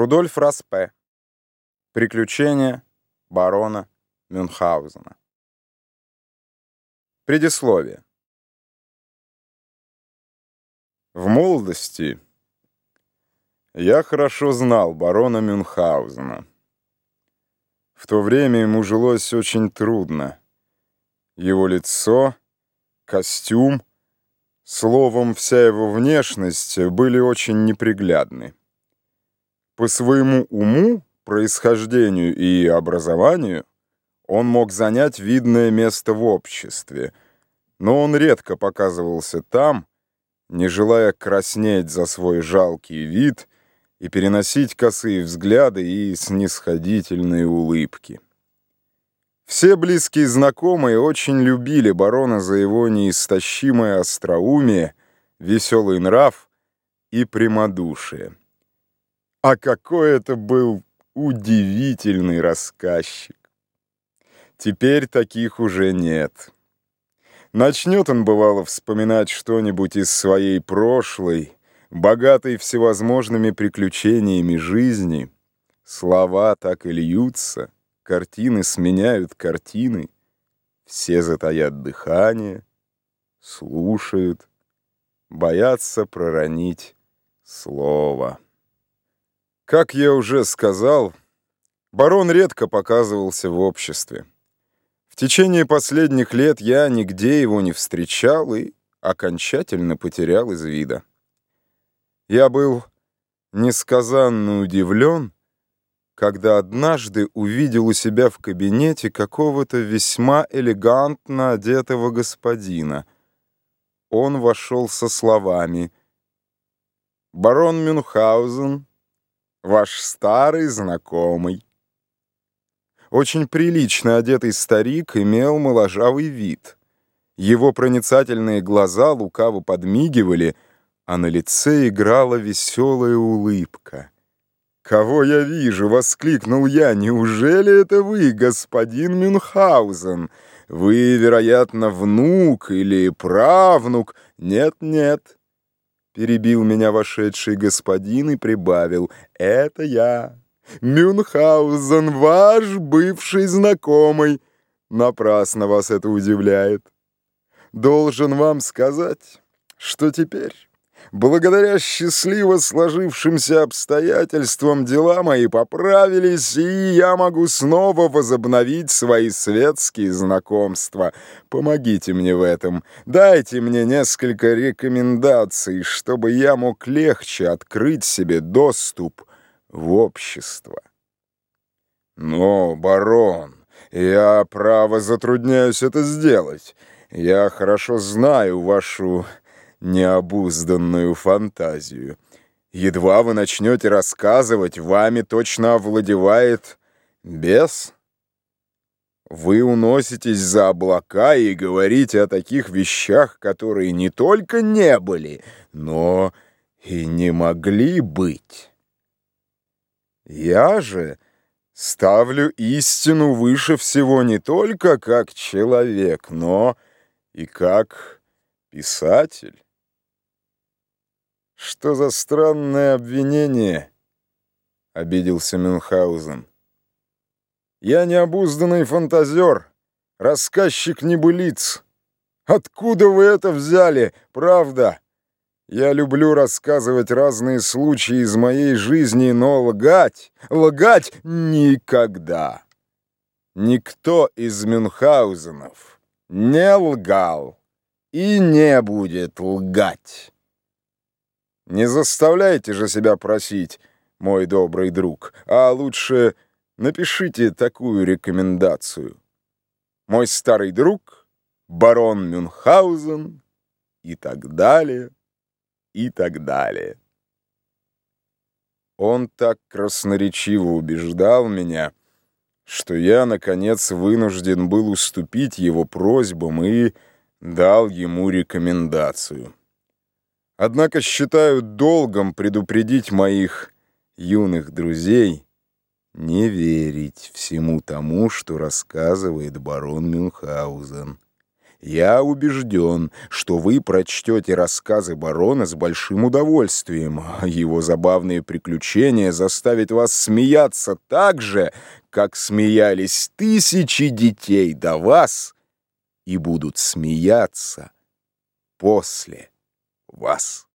Рудольф Распе. Приключения барона Мюнхгаузена. Предисловие. В молодости я хорошо знал барона Мюнхгаузена. В то время ему жилось очень трудно. Его лицо, костюм, словом, вся его внешность были очень неприглядны. По своему уму, происхождению и образованию он мог занять видное место в обществе, но он редко показывался там, не желая краснеть за свой жалкий вид и переносить косые взгляды и снисходительные улыбки. Все близкие знакомые очень любили барона за его неистощимое остроумие, веселый нрав и прямодушие. А какой это был удивительный рассказчик! Теперь таких уже нет. Начнет он, бывало, вспоминать что-нибудь из своей прошлой, богатой всевозможными приключениями жизни. Слова так и льются, картины сменяют картины. Все затаят дыхание, слушают, боятся проронить слово. Как я уже сказал, барон редко показывался в обществе. В течение последних лет я нигде его не встречал и окончательно потерял из вида. Я был несказанно удивлен, когда однажды увидел у себя в кабинете какого-то весьма элегантно одетого господина. Он вошел со словами «Барон Мюнхгаузен, ваш старый знакомый. Очень прилично одетый старик имел моложавый вид. Его проницательные глаза лукаво подмигивали, а на лице играла веселая улыбка. «Кого я вижу?» — воскликнул я. «Неужели это вы, господин Мюнхгаузен? Вы, вероятно, внук или правнук? Нет-нет, Перебил меня вошедший господин и прибавил. «Это я, Мюнхгаузен, ваш бывший знакомый. Напрасно вас это удивляет. Должен вам сказать, что теперь...» Благодаря счастливо сложившимся обстоятельствам дела мои поправились, и я могу снова возобновить свои светские знакомства. Помогите мне в этом. Дайте мне несколько рекомендаций, чтобы я мог легче открыть себе доступ в общество. Но, барон, я, право, затрудняюсь это сделать. Я хорошо знаю вашу необузданную фантазию. Едва вы начнете рассказывать, вами точно овладевает бес. Вы уноситесь за облака и говорите о таких вещах, которые не только не были, но и не могли быть. Я же ставлю истину выше всего не только как человек, но и как писатель. «Что за странное обвинение?» — обиделся Мюнхгаузен. «Я необузданный фантазер, рассказчик небылиц. Откуда вы это взяли, правда? Я люблю рассказывать разные случаи из моей жизни, но лгать, лгать никогда. Никто из Мюнхгаузенов не лгал и не будет лгать». Не заставляйте же себя просить, мой добрый друг, а лучше напишите такую рекомендацию. Мой старый друг, барон Мюнхгаузен и так далее, и так далее. Он так красноречиво убеждал меня, что я, наконец, вынужден был уступить его просьбам и дал ему рекомендацию. Однако считаю долгом предупредить моих юных друзей не верить всему тому, что рассказывает барон Мюнхгаузен, Я убежден, что вы прочтете рассказы барона с большим удовольствием. Его забавные приключения заставят вас смеяться так же, как смеялись тысячи детей до вас и будут смеяться после вас.